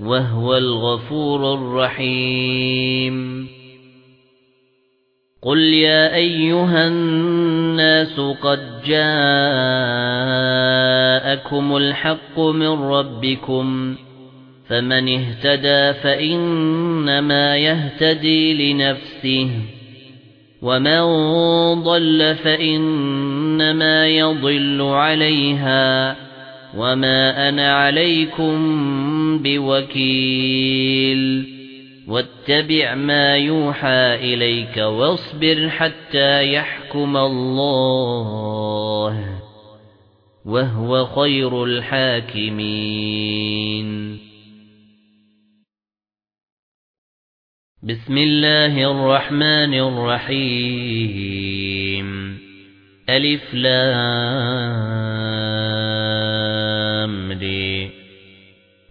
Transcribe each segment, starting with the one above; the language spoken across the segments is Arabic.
وَهُوَ الْغَفُورُ الرَّحِيمُ. قُلْ يَا أَيُّهَا النَّاسُ قَدْ جَاءَكُمُ الْحَقُّ مِنْ رَبِّكُمْ فَمَنِ اهْتَدَى فَإِنَّمَا يَهْتَدِي لِنَفْسِهِ وَمَن ضَلَّ فَإِنَّمَا يَضِلُّ عَلَيْهَا. وَمَا أَنَا عَلَيْكُمْ بِوَكِيلٍ وَاتَّبِعْ مَا يُوحَى إِلَيْكَ وَاصْبِرْ حَتَّى يَحْكُمَ اللَّهُ وَهُوَ خَيْرُ الْحَاكِمِينَ. بِسْمِ اللَّهِ الرَّحْمَنِ الرَّحِيمِ. أَلِف لام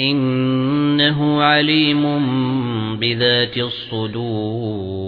إِنَّهُ عَلِيمٌ بِذَاتِ الصُّدُورِ.